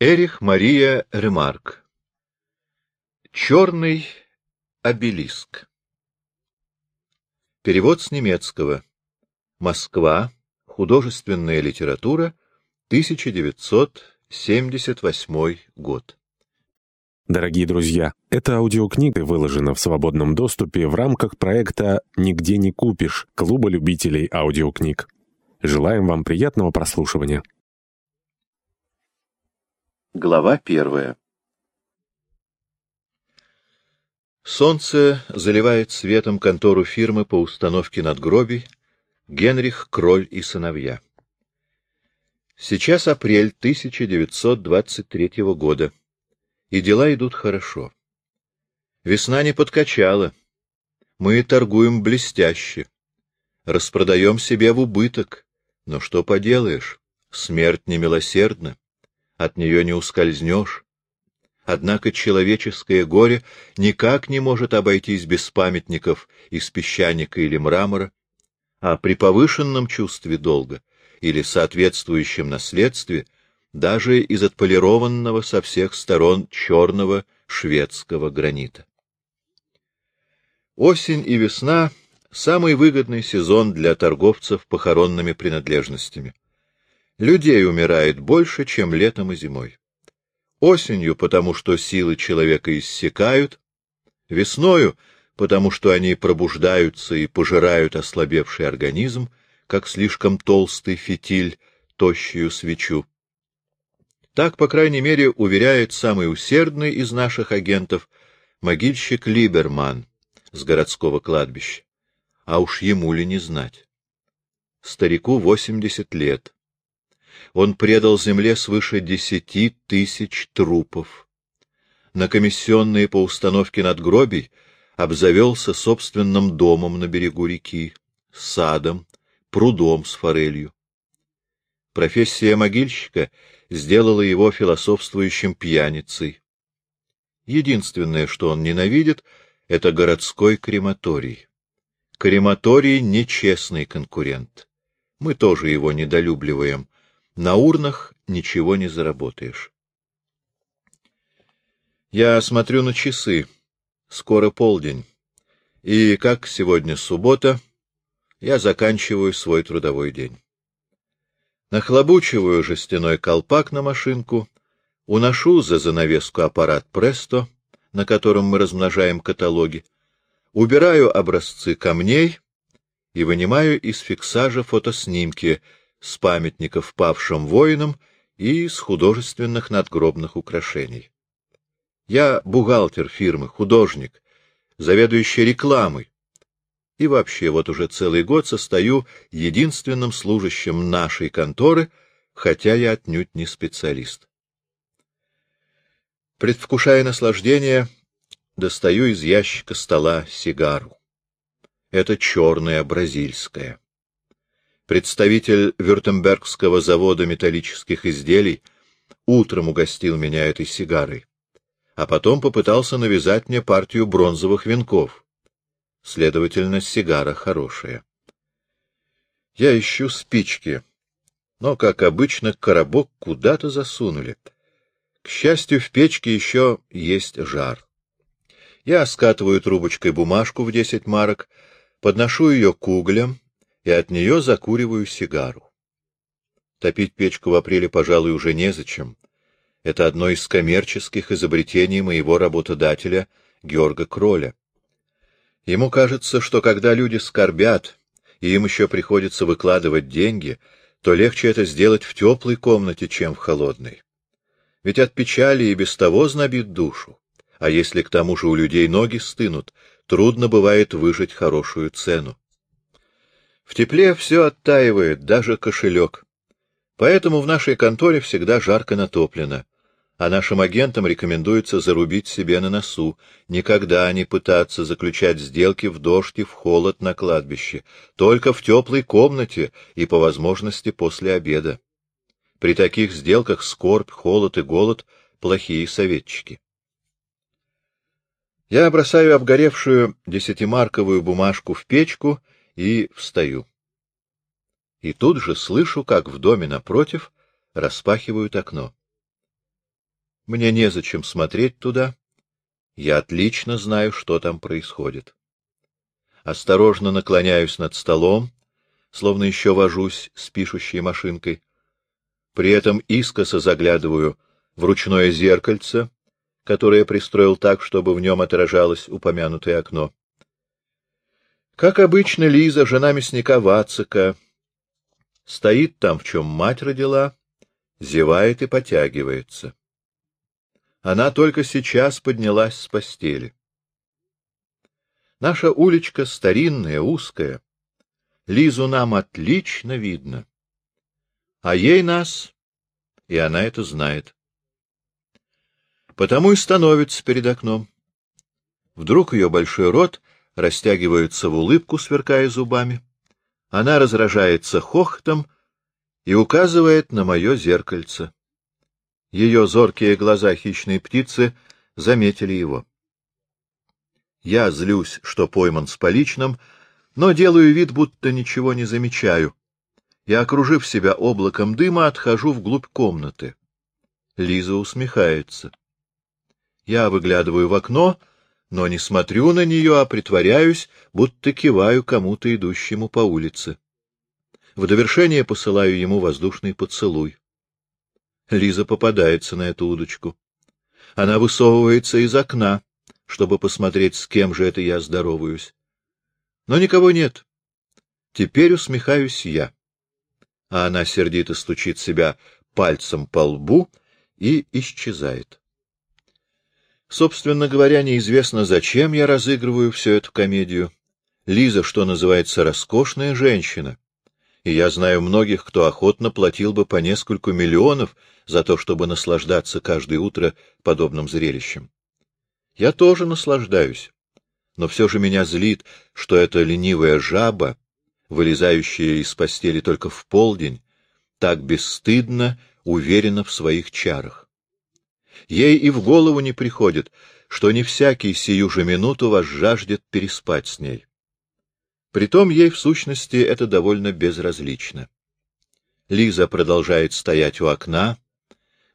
Эрих Мария Ремарк Черный обелиск Перевод с немецкого. Москва. Художественная литература. 1978 год. Дорогие друзья, эта аудиокнига выложена в свободном доступе в рамках проекта «Нигде не купишь» Клуба любителей аудиокниг. Желаем вам приятного прослушивания. Глава первая Солнце заливает светом контору фирмы по установке надгробий Генрих Кроль и сыновья. Сейчас апрель 1923 года, и дела идут хорошо. Весна не подкачала. Мы торгуем блестяще. Распродаем себе в убыток. Но что поделаешь, смерть немилосердна от нее не ускользнешь. Однако человеческое горе никак не может обойтись без памятников из песчаника или мрамора, а при повышенном чувстве долга или соответствующем наследстве даже из отполированного со всех сторон черного шведского гранита. Осень и весна — самый выгодный сезон для торговцев похоронными принадлежностями. Людей умирает больше, чем летом и зимой. Осенью, потому что силы человека иссякают, весною, потому что они пробуждаются и пожирают ослабевший организм, как слишком толстый фитиль, тощую свечу. Так, по крайней мере, уверяет самый усердный из наших агентов могильщик Либерман с городского кладбища. А уж ему ли не знать? Старику восемьдесят лет он предал земле свыше десяти тысяч трупов. На комиссионные по установке надгробий обзавелся собственным домом на берегу реки, садом, прудом с форелью. Профессия могильщика сделала его философствующим пьяницей. Единственное, что он ненавидит, — это городской крематорий. Крематорий — нечестный конкурент. Мы тоже его недолюбливаем, на урнах ничего не заработаешь. Я смотрю на часы. Скоро полдень. И, как сегодня суббота, я заканчиваю свой трудовой день. Нахлобучиваю жестяной колпак на машинку, уношу за занавеску аппарат Престо, на котором мы размножаем каталоги, убираю образцы камней и вынимаю из фиксажа фотоснимки — с памятников павшим воинам и с художественных надгробных украшений. Я бухгалтер фирмы, художник, заведующий рекламой, и вообще вот уже целый год состою единственным служащим нашей конторы, хотя я отнюдь не специалист. Предвкушая наслаждение, достаю из ящика стола сигару. Это черная бразильская. Представитель Вюртембергского завода металлических изделий утром угостил меня этой сигарой, а потом попытался навязать мне партию бронзовых венков. Следовательно, сигара хорошая. Я ищу спички, но, как обычно, коробок куда-то засунули. К счастью, в печке еще есть жар. Я скатываю трубочкой бумажку в десять марок, подношу ее к углям, и от нее закуриваю сигару. Топить печку в апреле, пожалуй, уже незачем. Это одно из коммерческих изобретений моего работодателя Георга Кроля. Ему кажется, что когда люди скорбят, и им еще приходится выкладывать деньги, то легче это сделать в теплой комнате, чем в холодной. Ведь от печали и без того знобит душу, а если к тому же у людей ноги стынут, трудно бывает выжить хорошую цену. В тепле все оттаивает, даже кошелек. Поэтому в нашей конторе всегда жарко натоплено, а нашим агентам рекомендуется зарубить себе на носу, никогда не пытаться заключать сделки в дождь и в холод на кладбище, только в теплой комнате и, по возможности, после обеда. При таких сделках скорбь, холод и голод — плохие советчики. Я бросаю обгоревшую десятимарковую бумажку в печку — и встаю. И тут же слышу, как в доме напротив распахивают окно. Мне незачем смотреть туда. Я отлично знаю, что там происходит. Осторожно наклоняюсь над столом, словно еще вожусь с пишущей машинкой. При этом искоса заглядываю в ручное зеркальце, которое пристроил так, чтобы в нем отражалось упомянутое окно. Как обычно, Лиза, жена мясника Вацика, стоит там, в чем мать родила, зевает и потягивается. Она только сейчас поднялась с постели. Наша уличка старинная, узкая. Лизу нам отлично видно. А ей нас, и она это знает. Потому и становится перед окном. Вдруг ее большой рот растягивается в улыбку, сверкая зубами. Она разражается хохотом и указывает на мое зеркальце. Ее зоркие глаза хищной птицы заметили его. Я злюсь, что пойман с поличным, но делаю вид, будто ничего не замечаю. И, окружив себя облаком дыма, отхожу вглубь комнаты. Лиза усмехается. Я выглядываю в окно, но не смотрю на нее, а притворяюсь, будто киваю кому-то, идущему по улице. В довершение посылаю ему воздушный поцелуй. Лиза попадается на эту удочку. Она высовывается из окна, чтобы посмотреть, с кем же это я здороваюсь. Но никого нет. Теперь усмехаюсь я. А она сердито стучит себя пальцем по лбу и исчезает. Собственно говоря, неизвестно, зачем я разыгрываю всю эту комедию. Лиза, что называется, роскошная женщина. И я знаю многих, кто охотно платил бы по нескольку миллионов за то, чтобы наслаждаться каждое утро подобным зрелищем. Я тоже наслаждаюсь, но все же меня злит, что эта ленивая жаба, вылезающая из постели только в полдень, так бесстыдно уверена в своих чарах. Ей и в голову не приходит, что не всякий сию же минуту вас жаждет переспать с ней. Притом ей, в сущности, это довольно безразлично. Лиза продолжает стоять у окна,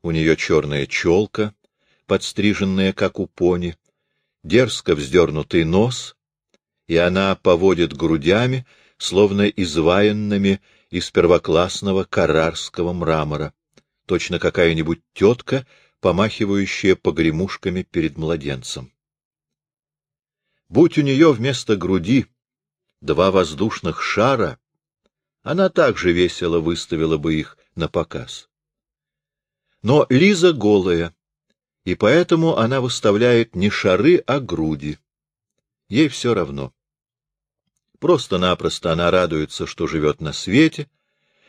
у нее черная челка, подстриженная, как у пони, дерзко вздернутый нос, и она поводит грудями, словно изваянными из первоклассного карарского мрамора, точно какая-нибудь тетка, помахивающая погремушками перед младенцем. Будь у нее вместо груди два воздушных шара, она также весело выставила бы их на показ. Но Лиза голая, и поэтому она выставляет не шары, а груди. Ей все равно. Просто-напросто она радуется, что живет на свете,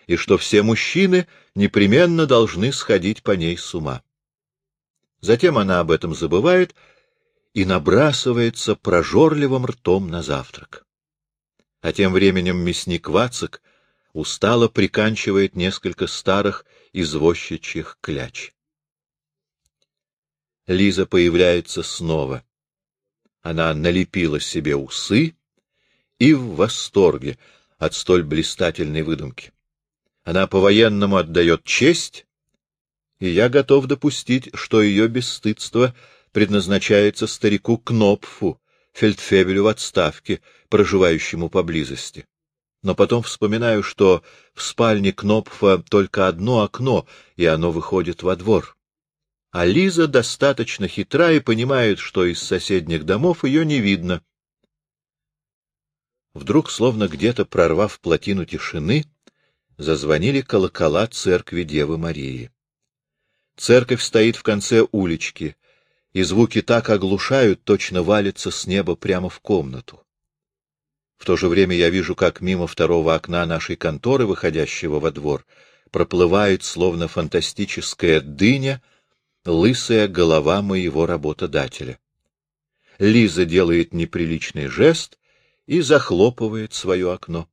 и что все мужчины непременно должны сходить по ней с ума. Затем она об этом забывает и набрасывается прожорливым ртом на завтрак. А тем временем мясник Вацик устало приканчивает несколько старых извозчичьих кляч. Лиза появляется снова. Она налепила себе усы и в восторге от столь блистательной выдумки. Она по-военному отдает честь, и я готов допустить, что ее бесстыдство предназначается старику Кнопфу, фельдфебелю в отставке, проживающему поблизости. Но потом вспоминаю, что в спальне Кнопфа только одно окно, и оно выходит во двор а Лиза достаточно хитра и понимает, что из соседних домов ее не видно. Вдруг, словно где-то прорвав плотину тишины, зазвонили колокола церкви Девы Марии. Церковь стоит в конце улички, и звуки так оглушают, точно валится с неба прямо в комнату. В то же время я вижу, как мимо второго окна нашей конторы, выходящего во двор, проплывает, словно фантастическая дыня, лысая голова моего работодателя. Лиза делает неприличный жест и захлопывает свое окно.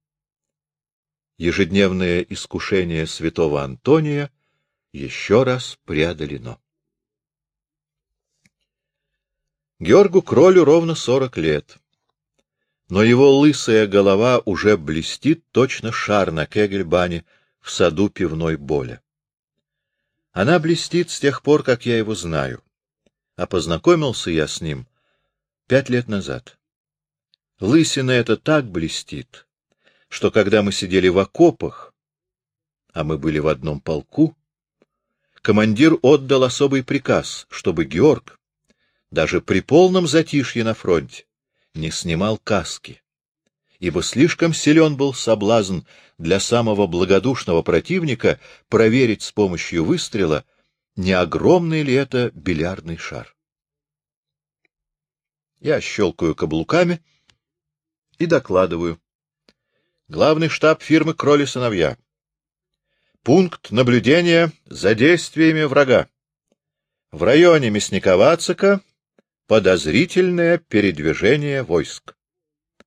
Ежедневное искушение святого Антония еще раз преодолено. Георгу Кролю ровно сорок лет, но его лысая голова уже блестит точно шар на кегельбане в саду пивной боли. Она блестит с тех пор, как я его знаю. А познакомился я с ним пять лет назад. Лысина эта так блестит, что когда мы сидели в окопах, а мы были в одном полку, командир отдал особый приказ, чтобы Георг, даже при полном затишье на фронте, не снимал каски, ибо слишком силен был соблазн для самого благодушного противника проверить с помощью выстрела, не огромный ли это бильярдный шар. Я щелкаю каблуками и докладываю. Главный штаб фирмы «Кроли сыновья». Пункт наблюдения за действиями врага. В районе Мясниковацика подозрительное передвижение войск.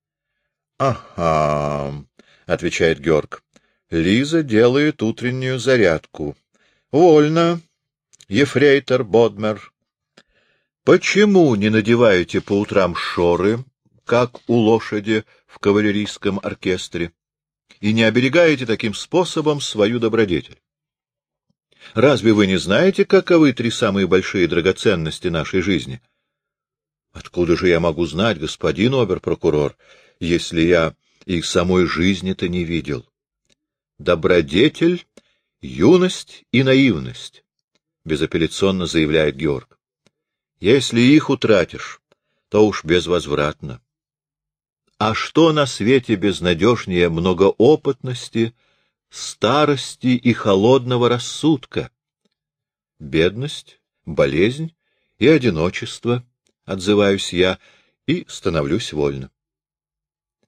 — Ага, — отвечает Георг. Лиза делает утреннюю зарядку. — Вольно, ефрейтор Бодмер. — Почему не надеваете по утрам шоры, как у лошади в кавалерийском оркестре? И не оберегаете таким способом свою добродетель. Разве вы не знаете, каковы три самые большие драгоценности нашей жизни? Откуда же я могу знать, господин обер-прокурор, если я и самой жизни-то не видел? Добродетель, юность и наивность, — безапелляционно заявляет Георг. Если их утратишь, то уж безвозвратно. А что на свете безнадежнее многоопытности, старости и холодного рассудка? Бедность, болезнь и одиночество, отзываюсь я, и становлюсь вольно.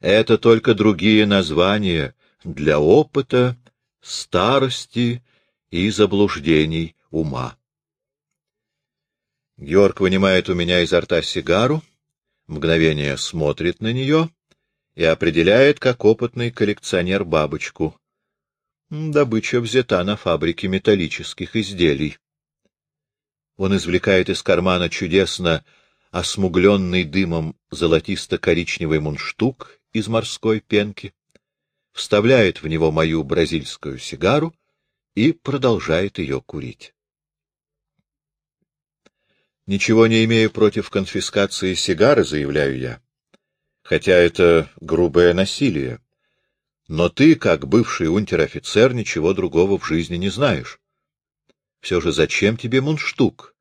Это только другие названия для опыта, старости и заблуждений ума. Георг вынимает у меня изо рта сигару, мгновение смотрит на нее и определяет как опытный коллекционер бабочку. Добыча взята на фабрике металлических изделий. Он извлекает из кармана чудесно осмугленный дымом золотисто-коричневый мундштук из морской пенки, вставляет в него мою бразильскую сигару и продолжает ее курить. Ничего не имею против конфискации сигары, заявляю я хотя это грубое насилие. Но ты, как бывший унтер-офицер, ничего другого в жизни не знаешь. Все же зачем тебе мундштук?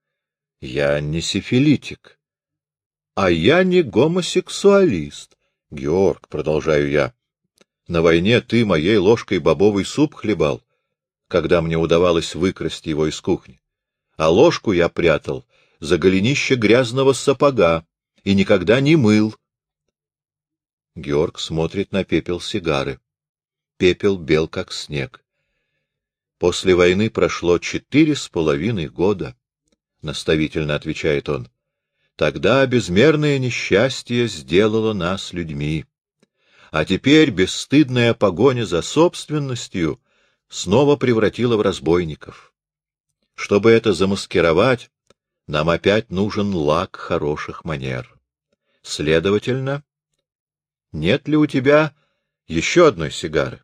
Я не сифилитик. А я не гомосексуалист. Георг, продолжаю я, на войне ты моей ложкой бобовый суп хлебал, когда мне удавалось выкрасть его из кухни. А ложку я прятал за голенище грязного сапога и никогда не мыл, Георг смотрит на пепел сигары. Пепел бел, как снег. После войны прошло четыре с половиной года, — наставительно отвечает он. Тогда безмерное несчастье сделало нас людьми. А теперь бесстыдная погоня за собственностью снова превратила в разбойников. Чтобы это замаскировать, нам опять нужен лак хороших манер. Следовательно, нет ли у тебя еще одной сигары?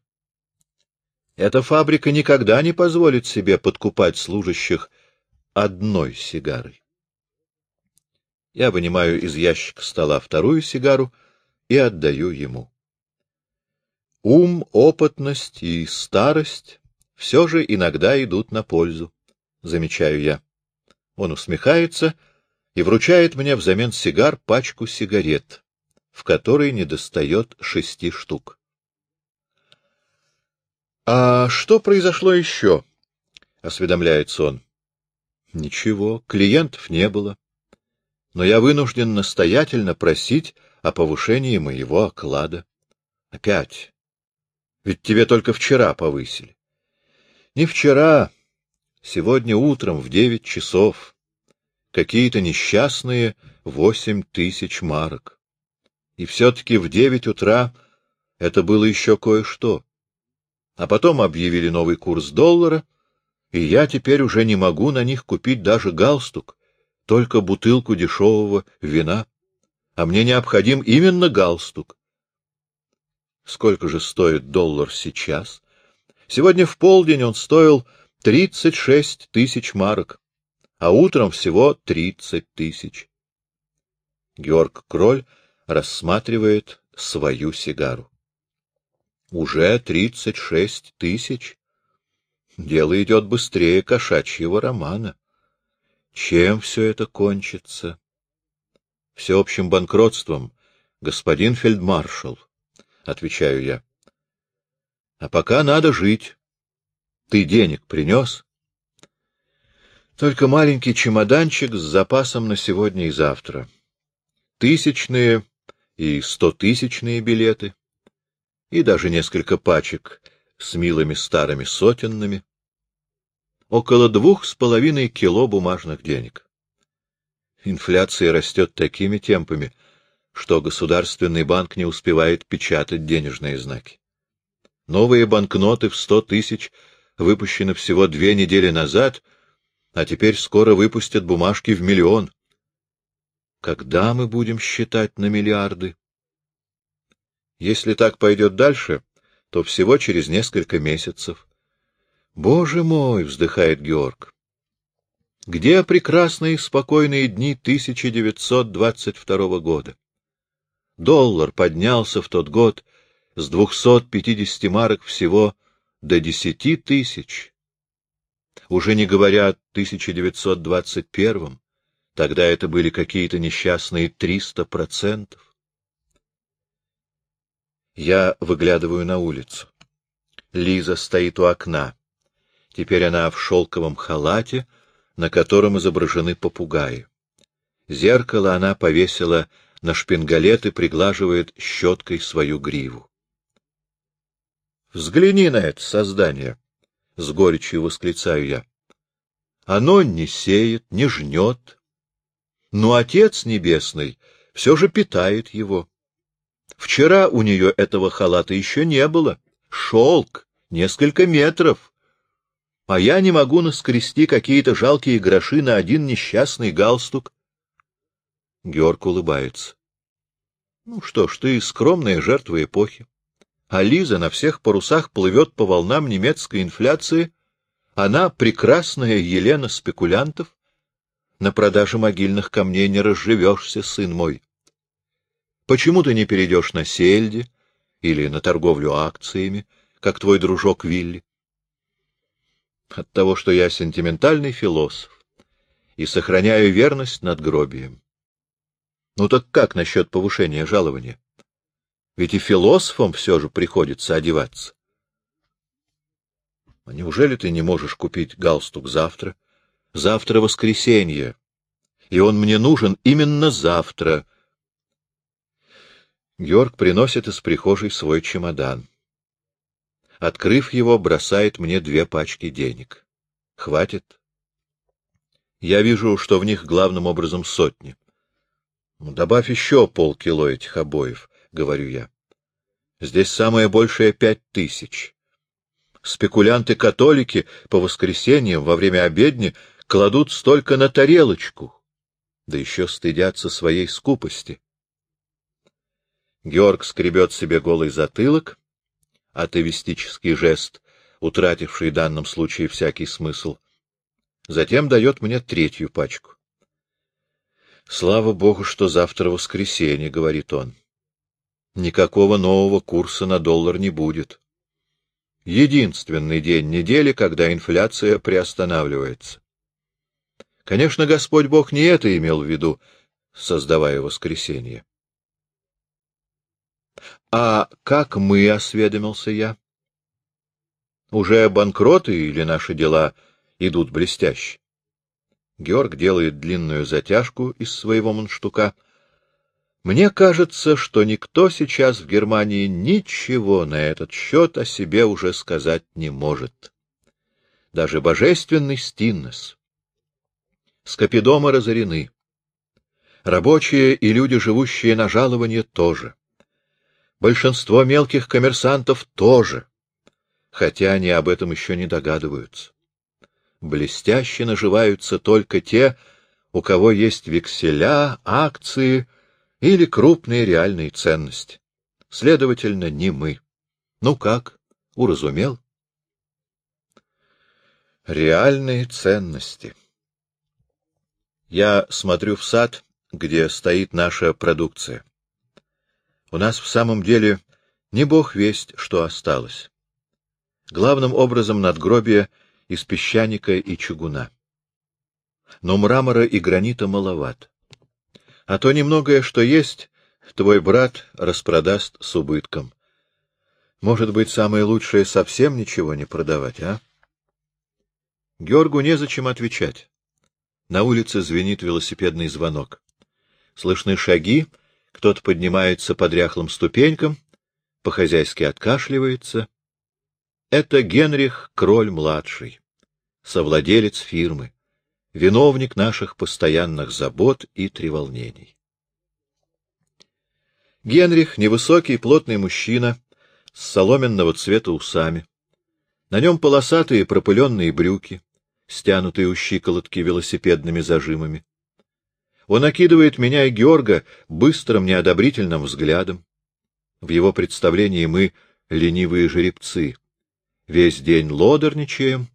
Эта фабрика никогда не позволит себе подкупать служащих одной сигарой. Я вынимаю из ящика стола вторую сигару и отдаю ему. Ум, опытность и старость все же иногда идут на пользу, замечаю я. Он усмехается и вручает мне взамен сигар пачку сигарет в которой недостает шести штук. — А что произошло еще? — осведомляется он. — Ничего, клиентов не было. Но я вынужден настоятельно просить о повышении моего оклада. — Опять? Ведь тебе только вчера повысили. — Не вчера, сегодня утром в девять часов. Какие-то несчастные восемь тысяч марок. И все-таки в девять утра это было еще кое-что. А потом объявили новый курс доллара, и я теперь уже не могу на них купить даже галстук, только бутылку дешевого вина. А мне необходим именно галстук. Сколько же стоит доллар сейчас? Сегодня в полдень он стоил тридцать шесть тысяч марок, а утром всего тридцать тысяч. Георг Кроль рассматривает свою сигару. Уже тридцать шесть тысяч. Дело идет быстрее кошачьего романа. Чем все это кончится? Всеобщим банкротством, господин фельдмаршал, — отвечаю я. А пока надо жить. Ты денег принес? Только маленький чемоданчик с запасом на сегодня и завтра. Тысячные и стотысячные билеты и даже несколько пачек с милыми старыми сотенными, около двух с половиной кило бумажных денег. Инфляция растет такими темпами, что Государственный банк не успевает печатать денежные знаки. Новые банкноты в сто тысяч выпущены всего две недели назад, а теперь скоро выпустят бумажки в миллион. Когда мы будем считать на миллиарды? Если так пойдет дальше, то всего через несколько месяцев. Боже мой, вздыхает Георг. Где прекрасные спокойные дни 1922 года? Доллар поднялся в тот год с 250 марок всего до 10 тысяч. Уже не говоря о 1921, тогда это были какие-то несчастные 300 процентов. Я выглядываю на улицу. Лиза стоит у окна. Теперь она в шелковом халате, на котором изображены попугаи. Зеркало она повесила на шпингалет и приглаживает щеткой свою гриву. Взгляни на это создание, — с горечью восклицаю я. Оно не сеет, не жнет, но Отец Небесный все же питает его. Вчера у нее этого халата еще не было. Шелк, несколько метров. А я не могу наскрести какие-то жалкие гроши на один несчастный галстук. Георг улыбается. Ну что ж, ты скромная жертва эпохи. А Лиза на всех парусах плывет по волнам немецкой инфляции. Она прекрасная Елена спекулянтов. На продаже могильных камней не разживешься, сын мой. Почему ты не перейдешь на сельди или на торговлю акциями, как твой дружок Вилли? От того, что я сентиментальный философ и сохраняю верность над гробием. Ну так как насчет повышения жалования? Ведь и философам все же приходится одеваться. А неужели ты не можешь купить галстук завтра? Завтра воскресенье, и он мне нужен именно завтра, Георг приносит из прихожей свой чемодан. Открыв его, бросает мне две пачки денег. Хватит? Я вижу, что в них главным образом сотни. Ну, добавь еще полкило этих обоев, — говорю я. Здесь самое большее пять тысяч. Спекулянты-католики по воскресеньям во время обедни кладут столько на тарелочку, да еще стыдятся своей скупости. Георг скребет себе голый затылок, атовистический жест, утративший в данном случае всякий смысл. Затем дает мне третью пачку. «Слава Богу, что завтра воскресенье», — говорит он. «Никакого нового курса на доллар не будет. Единственный день недели, когда инфляция приостанавливается. Конечно, Господь Бог не это имел в виду, создавая воскресенье. — А как мы, — осведомился я? — Уже банкроты или наши дела идут блестяще? Георг делает длинную затяжку из своего мундштука. Мне кажется, что никто сейчас в Германии ничего на этот счет о себе уже сказать не может. Даже божественный Стиннес. Скопидомы разорены. Рабочие и люди, живущие на жалование, тоже. Большинство мелких коммерсантов тоже, хотя они об этом еще не догадываются. Блестяще наживаются только те, у кого есть векселя, акции или крупные реальные ценности. Следовательно, не мы. Ну как, уразумел? Реальные ценности. Я смотрю в сад, где стоит наша продукция. У нас в самом деле не бог весть, что осталось. Главным образом надгробие из песчаника и чугуна. Но мрамора и гранита маловат. А то немногое, что есть, твой брат распродаст с убытком. Может быть, самое лучшее совсем ничего не продавать, а? Георгу незачем отвечать. На улице звенит велосипедный звонок. Слышны шаги, кто-то поднимается по дряхлым ступенькам, по-хозяйски откашливается. Это Генрих Кроль-младший, совладелец фирмы, виновник наших постоянных забот и треволнений. Генрих — невысокий, плотный мужчина, с соломенного цвета усами. На нем полосатые пропыленные брюки, стянутые у щиколотки велосипедными зажимами. Он окидывает меня и Георга быстрым неодобрительным взглядом. В его представлении мы — ленивые жеребцы. Весь день лодорничаем,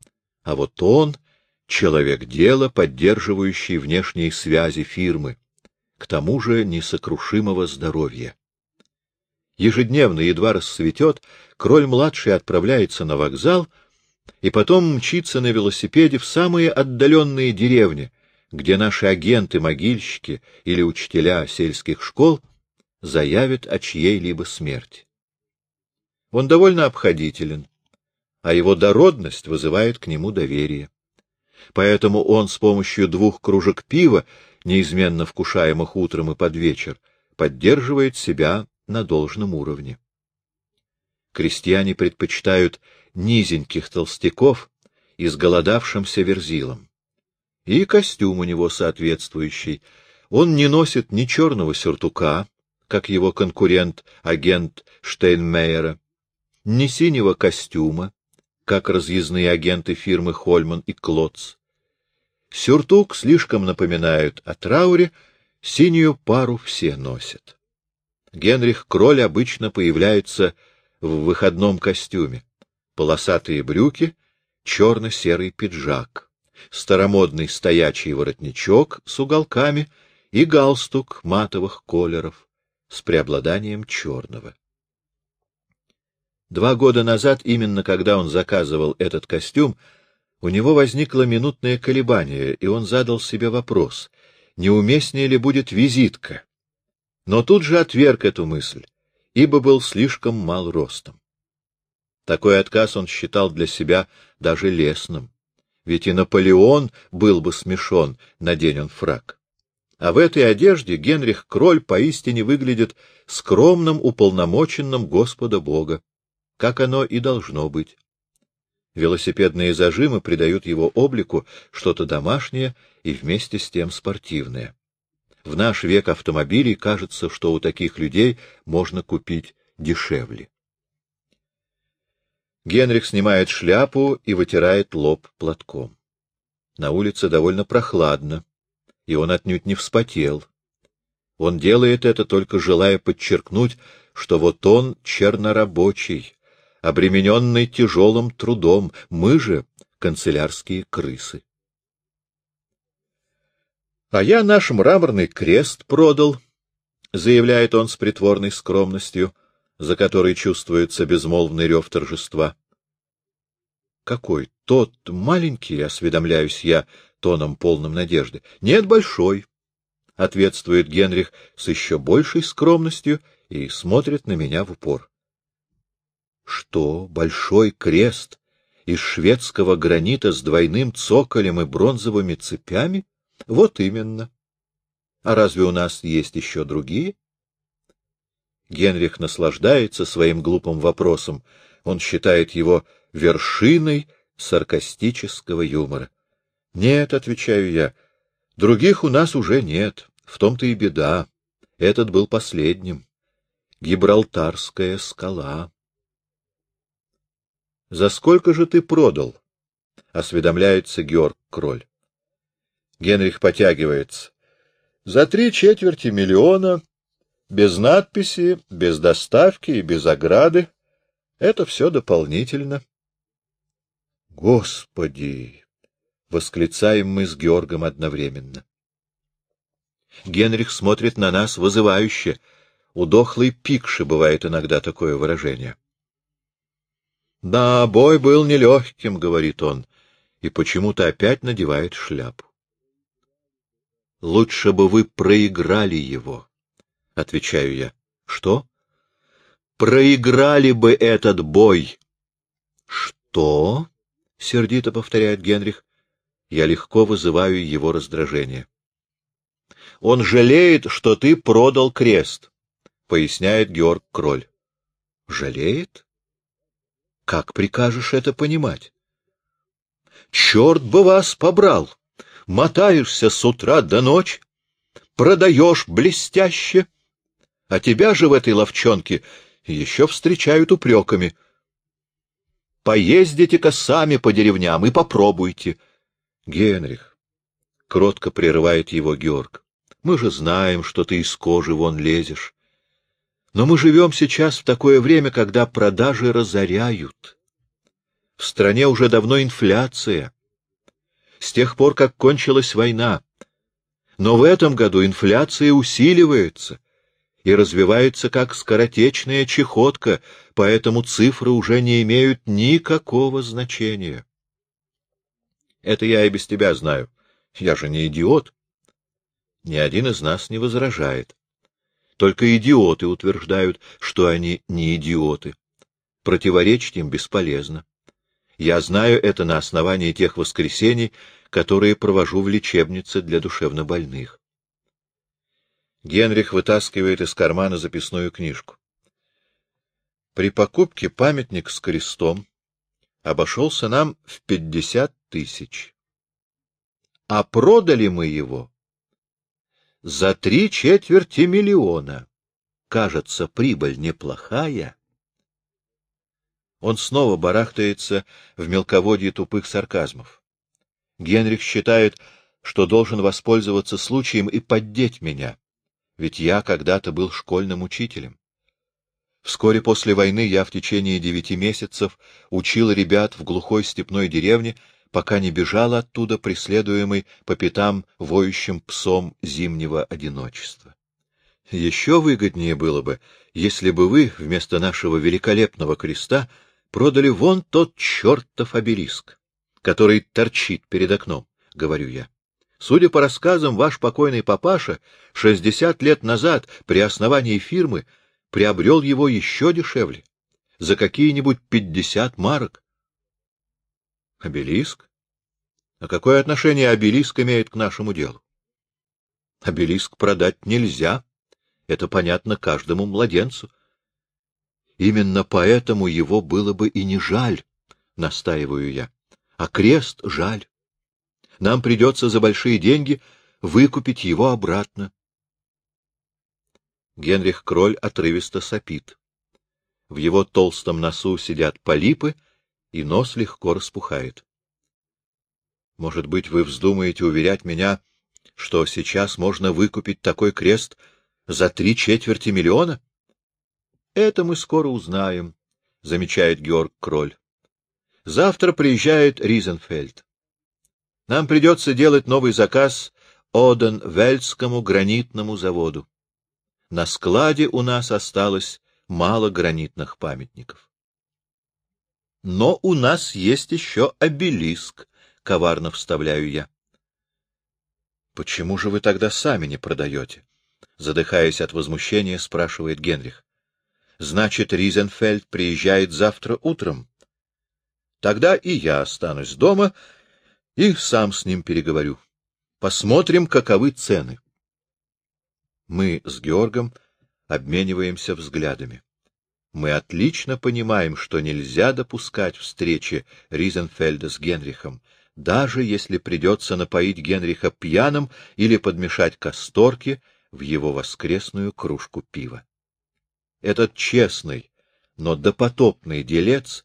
а вот он — человек дела, поддерживающий внешние связи фирмы, к тому же несокрушимого здоровья. Ежедневно, едва рассветет, Кроль-младший отправляется на вокзал — и потом мчиться на велосипеде в самые отдаленные деревни, где наши агенты-могильщики или учителя сельских школ заявят о чьей-либо смерти. Он довольно обходителен, а его дородность вызывает к нему доверие. Поэтому он с помощью двух кружек пива, неизменно вкушаемых утром и под вечер, поддерживает себя на должном уровне. Крестьяне предпочитают низеньких толстяков, изголодавшимся верзилом. И костюм у него соответствующий. Он не носит ни черного сюртука, как его конкурент, агент Штейнмейера, ни синего костюма, как разъездные агенты фирмы Хольман и Клотц. Сюртук слишком напоминают о трауре, синюю пару все носят. Генрих Кроль обычно появляется в выходном костюме полосатые брюки, черно-серый пиджак, старомодный стоячий воротничок с уголками и галстук матовых колеров с преобладанием черного. Два года назад, именно когда он заказывал этот костюм, у него возникло минутное колебание, и он задал себе вопрос, неуместнее ли будет визитка. Но тут же отверг эту мысль, ибо был слишком мал ростом. Такой отказ он считал для себя даже лесным. Ведь и Наполеон был бы смешон, надень он фраг. А в этой одежде Генрих Кроль поистине выглядит скромным уполномоченным Господа Бога, как оно и должно быть. Велосипедные зажимы придают его облику что-то домашнее и вместе с тем спортивное. В наш век автомобилей кажется, что у таких людей можно купить дешевле. Генрих снимает шляпу и вытирает лоб платком. На улице довольно прохладно, и он отнюдь не вспотел. Он делает это, только желая подчеркнуть, что вот он чернорабочий, обремененный тяжелым трудом, мы же канцелярские крысы. — А я наш мраморный крест продал, — заявляет он с притворной скромностью, — за которой чувствуется безмолвный рев торжества. — Какой? Тот маленький, — осведомляюсь я тоном полным надежды. — Нет, большой, — ответствует Генрих с еще большей скромностью и смотрит на меня в упор. — Что, большой крест из шведского гранита с двойным цоколем и бронзовыми цепями? Вот именно. А разве у нас есть еще другие? — Генрих наслаждается своим глупым вопросом. Он считает его вершиной саркастического юмора. — Нет, — отвечаю я, — других у нас уже нет. В том-то и беда. Этот был последним. Гибралтарская скала. — За сколько же ты продал? — осведомляется Георг Кроль. Генрих потягивается. — За три четверти миллиона без надписи, без доставки и без ограды. Это все дополнительно. Господи! — восклицаем мы с Георгом одновременно. Генрих смотрит на нас вызывающе. У дохлой пикши бывает иногда такое выражение. — Да, бой был нелегким, — говорит он, и почему-то опять надевает шляпу. — Лучше бы вы проиграли его, — отвечаю я. — Что? — Проиграли бы этот бой. — Что? — сердито повторяет Генрих. Я легко вызываю его раздражение. — Он жалеет, что ты продал крест, — поясняет Георг Кроль. — Жалеет? Как прикажешь это понимать? — Черт бы вас побрал! Мотаешься с утра до ночи, продаешь блестяще, а тебя же в этой ловчонке еще встречают упреками. Поездите-ка сами по деревням и попробуйте. Генрих, — кротко прерывает его Георг, — мы же знаем, что ты из кожи вон лезешь. Но мы живем сейчас в такое время, когда продажи разоряют. В стране уже давно инфляция. С тех пор, как кончилась война. Но в этом году инфляция усиливается и развивается как скоротечная чехотка, поэтому цифры уже не имеют никакого значения. Это я и без тебя знаю. Я же не идиот. Ни один из нас не возражает. Только идиоты утверждают, что они не идиоты. Противоречить им бесполезно. Я знаю это на основании тех воскресений, которые провожу в лечебнице для душевнобольных. Генрих вытаскивает из кармана записную книжку. При покупке памятник с крестом обошелся нам в пятьдесят тысяч. А продали мы его за три четверти миллиона. Кажется, прибыль неплохая. Он снова барахтается в мелководье тупых сарказмов. Генрих считает, что должен воспользоваться случаем и поддеть меня, ведь я когда-то был школьным учителем. Вскоре после войны я в течение девяти месяцев учил ребят в глухой степной деревне, пока не бежал оттуда, преследуемый по пятам воющим псом зимнего одиночества. Еще выгоднее было бы, если бы вы вместо нашего великолепного креста продали вон тот чертов обелиск, который торчит перед окном, — говорю я. Судя по рассказам, ваш покойный папаша шестьдесят лет назад при основании фирмы приобрел его еще дешевле, за какие-нибудь пятьдесят марок. Обелиск? А какое отношение обелиск имеет к нашему делу? Обелиск продать нельзя. Это понятно каждому младенцу. Именно поэтому его было бы и не жаль, настаиваю я. А крест жаль. Нам придется за большие деньги выкупить его обратно. Генрих Кроль отрывисто сопит. В его толстом носу сидят полипы, и нос легко распухает. Может быть, вы вздумаете уверять меня, что сейчас можно выкупить такой крест за три четверти миллиона? Это мы скоро узнаем, — замечает Георг Кроль. Завтра приезжает Ризенфельд. Нам придется делать новый заказ Оден-Вельдскому гранитному заводу. На складе у нас осталось мало гранитных памятников. Но у нас есть еще обелиск, — коварно вставляю я. — Почему же вы тогда сами не продаете? — задыхаясь от возмущения, спрашивает Генрих. — Значит, Ризенфельд приезжает завтра утром. Тогда и я останусь дома и сам с ним переговорю. Посмотрим, каковы цены. Мы с Георгом обмениваемся взглядами. Мы отлично понимаем, что нельзя допускать встречи Ризенфельда с Генрихом, даже если придется напоить Генриха пьяным или подмешать касторки в его воскресную кружку пива. Этот честный, но допотопный делец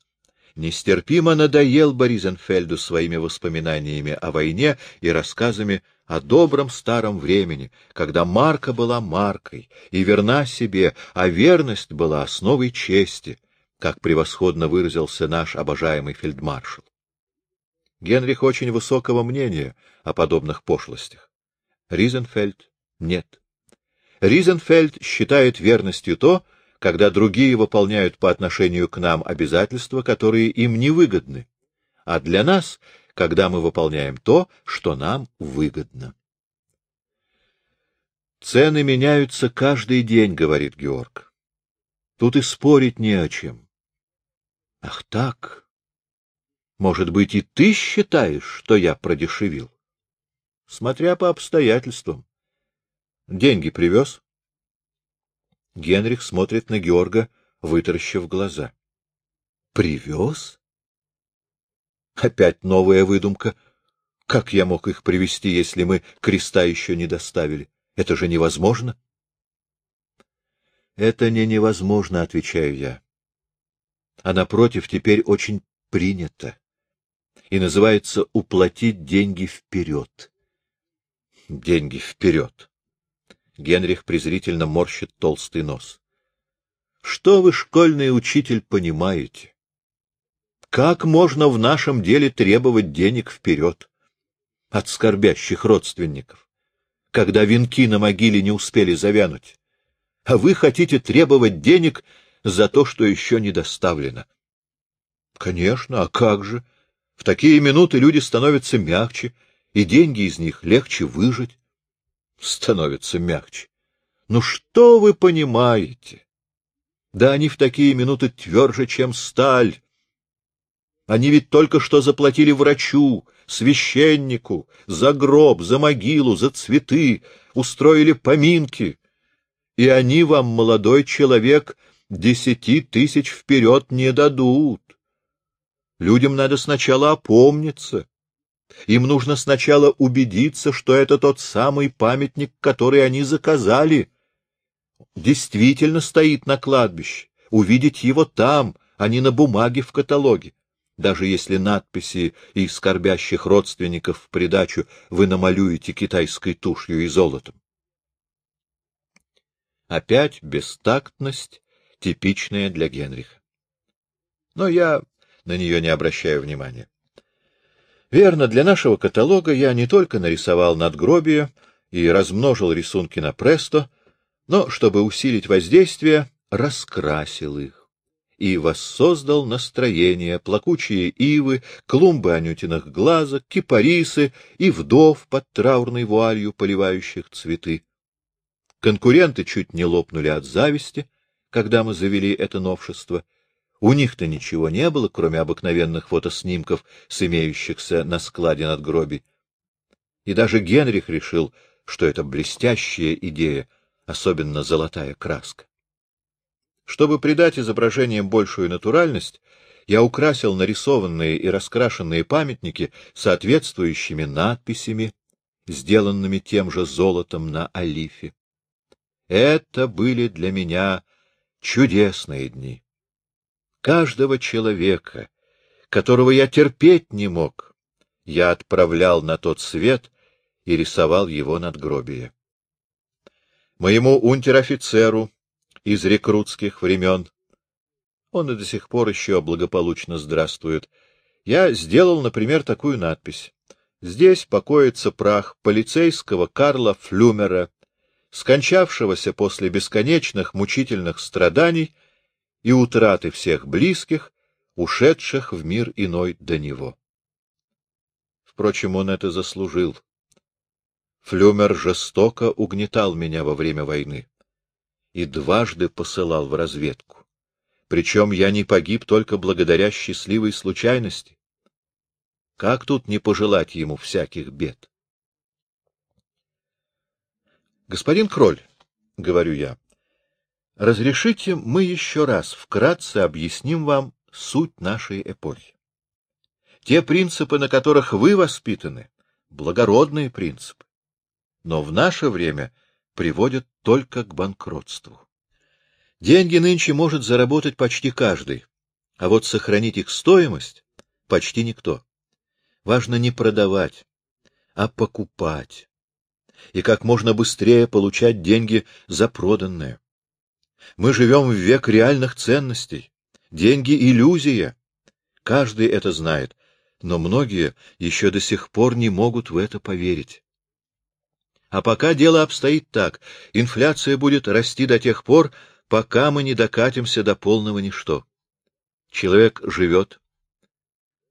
нестерпимо надоел Боризенфельду своими воспоминаниями о войне и рассказами о добром старом времени, когда Марка была Маркой и верна себе, а верность была основой чести, как превосходно выразился наш обожаемый фельдмаршал. Генрих очень высокого мнения о подобных пошлостях. Ризенфельд — нет. Ризенфельд считает верностью то, когда другие выполняют по отношению к нам обязательства, которые им не выгодны, а для нас, когда мы выполняем то, что нам выгодно. Цены меняются каждый день, говорит Георг. Тут и спорить не о чем. Ах так. Может быть, и ты считаешь, что я продешевил? Смотря по обстоятельствам. Деньги привез? Генрих смотрит на Георга, вытаращив глаза. Привез? Опять новая выдумка. Как я мог их привезти, если мы креста еще не доставили? Это же невозможно. Это не невозможно, отвечаю я. А напротив, теперь очень принято. И называется уплатить деньги вперед. Деньги вперед. Генрих презрительно морщит толстый нос. Что вы, школьный учитель, понимаете? Как можно в нашем деле требовать денег вперед от скорбящих родственников? когда венки на могиле не успели завянуть. А вы хотите требовать денег за то, что еще не доставлено. Конечно, а как же? В такие минуты люди становятся мягче, и деньги из них легче выжить. Становятся мягче. Ну что вы понимаете? Да они в такие минуты тверже, чем сталь. Они ведь только что заплатили врачу, священнику, за гроб, за могилу, за цветы, устроили поминки. И они вам, молодой человек, десяти тысяч вперед не дадут. Людям надо сначала опомниться. Им нужно сначала убедиться, что это тот самый памятник, который они заказали. Действительно стоит на кладбище. Увидеть его там, а не на бумаге в каталоге даже если надписи и скорбящих родственников в придачу вы намалюете китайской тушью и золотом. Опять бестактность, типичная для Генриха. Но я на нее не обращаю внимания. Верно, для нашего каталога я не только нарисовал надгробие и размножил рисунки на престо, но, чтобы усилить воздействие, раскрасил их и воссоздал настроение, плакучие ивы, клумбы анютиных глазок, кипарисы и вдов под траурной вуалью, поливающих цветы. Конкуренты чуть не лопнули от зависти, когда мы завели это новшество. У них-то ничего не было, кроме обыкновенных фотоснимков с имеющихся на складе надгробий. И даже Генрих решил, что это блестящая идея, особенно золотая краска. Чтобы придать изображениям большую натуральность, я украсил нарисованные и раскрашенные памятники соответствующими надписями, сделанными тем же золотом на олифе. Это были для меня чудесные дни. Каждого человека, которого я терпеть не мог, я отправлял на тот свет и рисовал его надгробие. Моему унтер-офицеру, из рекрутских времен. Он и до сих пор еще благополучно здравствует. Я сделал, например, такую надпись. Здесь покоится прах полицейского Карла Флюмера, скончавшегося после бесконечных мучительных страданий и утраты всех близких, ушедших в мир иной до него. Впрочем, он это заслужил. Флюмер жестоко угнетал меня во время войны и дважды посылал в разведку. Причем я не погиб только благодаря счастливой случайности. Как тут не пожелать ему всяких бед? Господин Кроль, — говорю я, — разрешите мы еще раз вкратце объясним вам суть нашей эпохи. Те принципы, на которых вы воспитаны, — благородные принципы. Но в наше время приводят только к банкротству. Деньги нынче может заработать почти каждый, а вот сохранить их стоимость — почти никто. Важно не продавать, а покупать, и как можно быстрее получать деньги за проданное. Мы живем в век реальных ценностей. Деньги — иллюзия. Каждый это знает, но многие еще до сих пор не могут в это поверить. А пока дело обстоит так, инфляция будет расти до тех пор, пока мы не докатимся до полного ничто. Человек живет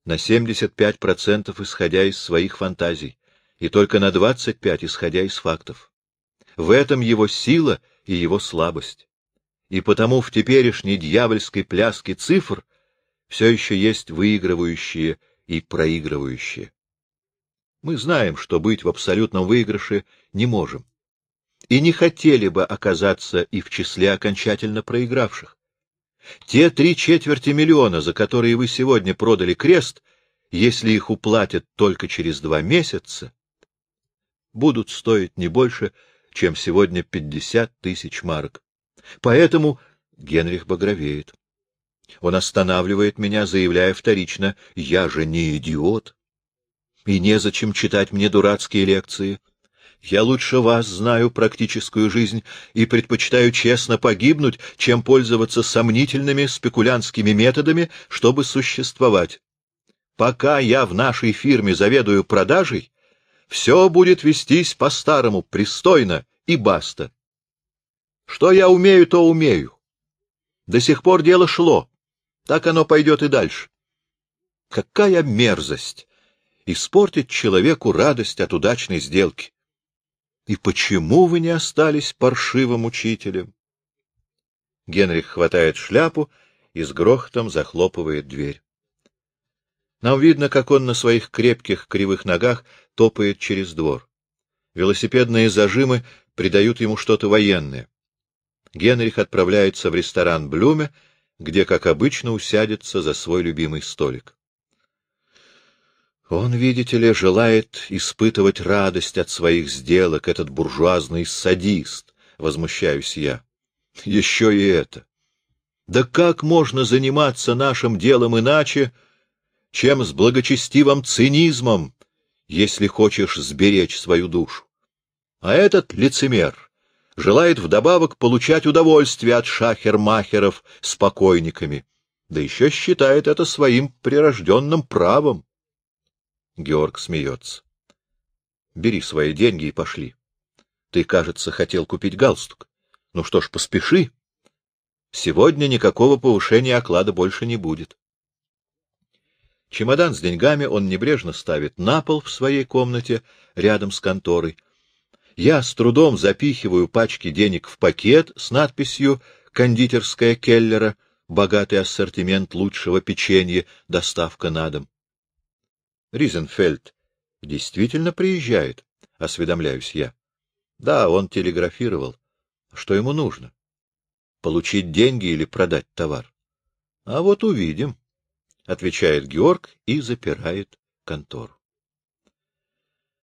на 75% исходя из своих фантазий, и только на 25% исходя из фактов. В этом его сила и его слабость. И потому в теперешней дьявольской пляске цифр все еще есть выигрывающие и проигрывающие. Мы знаем, что быть в абсолютном выигрыше не можем. И не хотели бы оказаться и в числе окончательно проигравших. Те три четверти миллиона, за которые вы сегодня продали крест, если их уплатят только через два месяца, будут стоить не больше, чем сегодня пятьдесят тысяч марок. Поэтому Генрих багровеет. Он останавливает меня, заявляя вторично, «Я же не идиот, и незачем читать мне дурацкие лекции. Я лучше вас знаю практическую жизнь и предпочитаю честно погибнуть, чем пользоваться сомнительными спекулянтскими методами, чтобы существовать. Пока я в нашей фирме заведую продажей, все будет вестись по-старому, пристойно и баста. Что я умею, то умею. До сих пор дело шло. Так оно пойдет и дальше. Какая мерзость! Испортить человеку радость от удачной сделки. И почему вы не остались паршивым учителем? Генрих хватает шляпу и с грохотом захлопывает дверь. Нам видно, как он на своих крепких кривых ногах топает через двор. Велосипедные зажимы придают ему что-то военное. Генрих отправляется в ресторан Блюме, где, как обычно, усядется за свой любимый столик. Он, видите ли, желает испытывать радость от своих сделок, этот буржуазный садист, — возмущаюсь я. Еще и это. Да как можно заниматься нашим делом иначе, чем с благочестивым цинизмом, если хочешь сберечь свою душу? А этот лицемер желает вдобавок получать удовольствие от шахермахеров с покойниками, да еще считает это своим прирожденным правом. Георг смеется. — Бери свои деньги и пошли. Ты, кажется, хотел купить галстук. Ну что ж, поспеши. Сегодня никакого повышения оклада больше не будет. Чемодан с деньгами он небрежно ставит на пол в своей комнате рядом с конторой, я с трудом запихиваю пачки денег в пакет с надписью «Кондитерская Келлера», богатый ассортимент лучшего печенья, доставка на дом. Ризенфельд действительно приезжает, осведомляюсь я. Да, он телеграфировал. Что ему нужно? Получить деньги или продать товар? А вот увидим, — отвечает Георг и запирает контору.